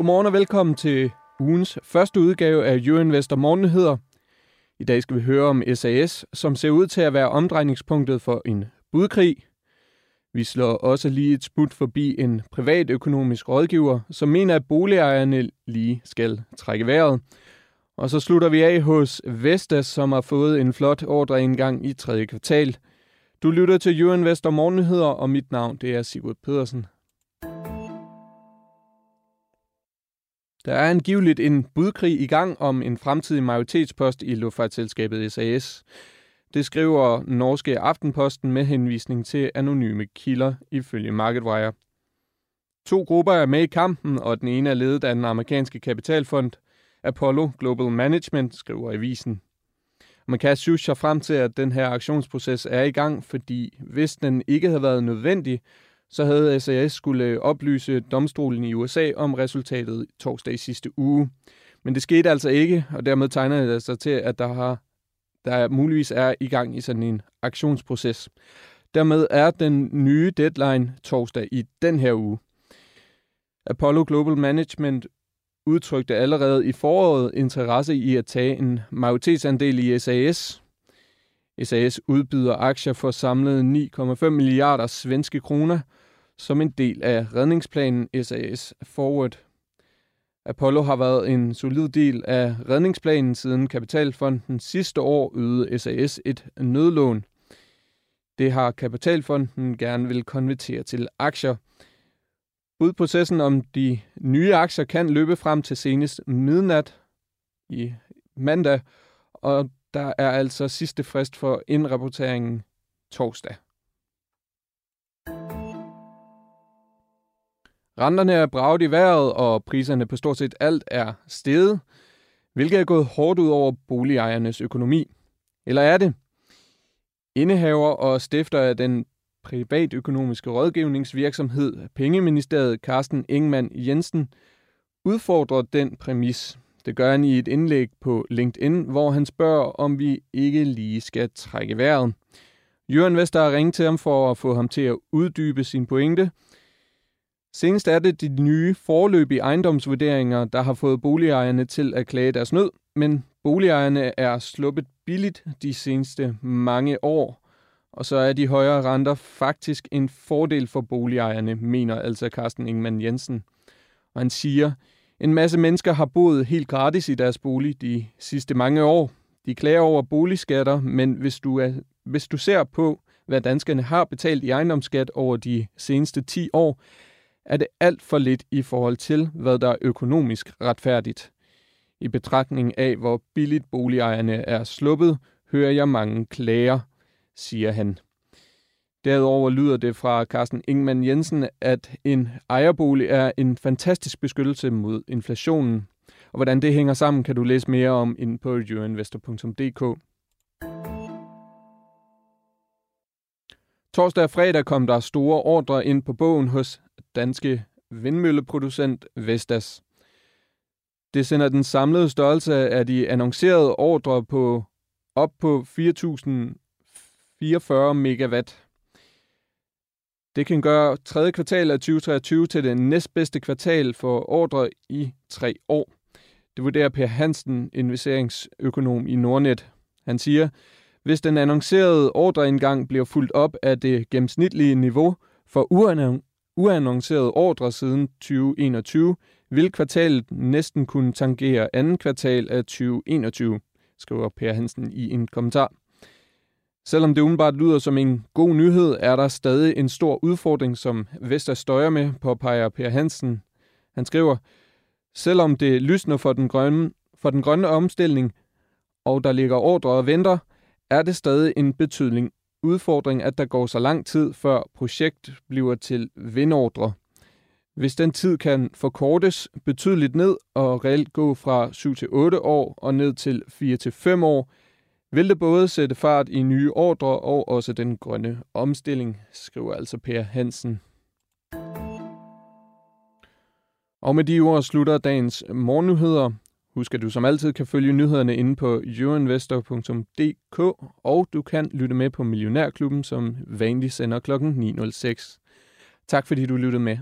Godmorgen og velkommen til ugens første udgave af Euroinvestor Morgennyheder. I dag skal vi høre om SAS, som ser ud til at være omdrejningspunktet for en budkrig. Vi slår også lige et smut forbi en privatøkonomisk rådgiver, som mener, at boligejerne lige skal trække vejret. Og så slutter vi af hos Vestas, som har fået en flot ordreindgang i tredje kvartal. Du lytter til Euroinvestor Morgennyheder, og mit navn det er Sigurd Pedersen. Der er angiveligt en budkrig i gang om en fremtidig majoritetspost i luftfartsselskabet SAS. Det skriver norske Aftenposten med henvisning til anonyme kilder ifølge MarketWire. To grupper er med i kampen, og den ene er ledet af den amerikanske kapitalfond Apollo Global Management, skriver avisen. Man kan synes sig frem til, at den her aktionsproces er i gang, fordi hvis den ikke havde været nødvendig, så havde SAS skulle øh, oplyse domstolen i USA om resultatet torsdag i sidste uge. Men det skete altså ikke, og dermed tegner det sig til, at der, har, der muligvis er i gang i sådan en aktionsproces. Dermed er den nye deadline torsdag i den her uge. Apollo Global Management udtrykte allerede i foråret interesse i at tage en majoritetsandel i SAS. SAS udbyder aktier for samlet 9,5 milliarder svenske kroner – som en del af redningsplanen SAS Forward. Apollo har været en solid del af redningsplanen siden Kapitalfonden sidste år ydede SAS et nødlån. Det har Kapitalfonden gerne vil konvertere til aktier. Budprocessen om de nye aktier kan løbe frem til senest midnat i mandag, og der er altså sidste frist for indrapporteringen torsdag. Renterne er braget i vejret, og priserne på stort set alt er steget, hvilket er gået hårdt ud over boligejernes økonomi. Eller er det? Indehaver og stifter af den privatøkonomiske rådgivningsvirksomhed Pengeministeriet Carsten Ingman Jensen udfordrer den præmis. Det gør han i et indlæg på LinkedIn, hvor han spørger, om vi ikke lige skal trække vejret. Jørgen Vester har ringet til ham for at få ham til at uddybe sin pointe – Senest er det de nye forløbige ejendomsvurderinger, der har fået boligejerne til at klage deres nød, men boligejerne er sluppet billigt de seneste mange år, og så er de højere renter faktisk en fordel for boligejerne, mener altså Carsten Ingman Jensen. Og han siger, en masse mennesker har boet helt gratis i deres bolig de sidste mange år. De klager over boligskatter, men hvis du, er, hvis du ser på, hvad danskerne har betalt i ejendomsskat over de seneste 10 år, er det alt for lidt i forhold til, hvad der er økonomisk retfærdigt. I betragtning af, hvor billigt boligejerne er sluppet, hører jeg mange klager, siger han. Derudover lyder det fra Carsten Ingman Jensen, at en ejerbolig er en fantastisk beskyttelse mod inflationen. Og hvordan det hænger sammen, kan du læse mere om ind på euroinvestor.dk. Torsdag og fredag kom der store ordre ind på bogen hos danske vindmølleproducent Vestas. Det sender den samlede størrelse af de annoncerede ordre på op på 4.044 megawatt. Det kan gøre tredje kvartal af 2023 til det næstbedste kvartal for ordre i tre år. Det vurderer Per Hansen, investeringsøkonom i Nordnet. Han siger, hvis den annoncerede ordreindgang bliver fuldt op af det gennemsnitlige niveau for uannoncerede ordre siden 2021, vil kvartalet næsten kunne tangere anden kvartal af 2021, skriver Per Hansen i en kommentar. Selvom det umiddelbart lyder som en god nyhed, er der stadig en stor udfordring, som Vester støjer med, påpeger Per Hansen. Han skriver, selvom det lysner for den grønne, for den grønne omstilling, og der ligger ordre og venter, er det stadig en betydning udfordring, at der går så lang tid, før projekt bliver til vindordre. Hvis den tid kan forkortes betydeligt ned og reelt gå fra 7 til 8 år og ned til 4 til 5 år, vil det både sætte fart i nye ordre og også den grønne omstilling, skriver altså Per Hansen. Og med de ord slutter dagens morgennyheder. Husk, at du som altid kan følge nyhederne inde på euroinvestor.dk, og du kan lytte med på Millionærklubben, som vanligt sender kl. 9.06. Tak fordi du lyttede med.